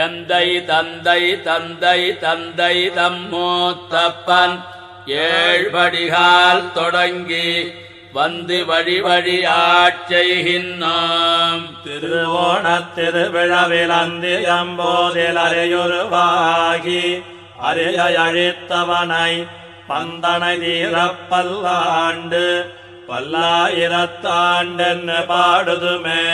எந்தை தந்தை தந்தை தந்தை தம்மூத்தப்பன் ஏழ்படிகால் தொடங்கி வந்து வழி வழி ஆட்செய்கின்றோம் திருவோண திருவிழவிலந்து எம்போதில் அரையுருவாகி அரிய அழித்தவனை பந்தனை தீரப்பல்லாண்டு பல்லாயிரத்தாண்டென்னு பாடுதுமே.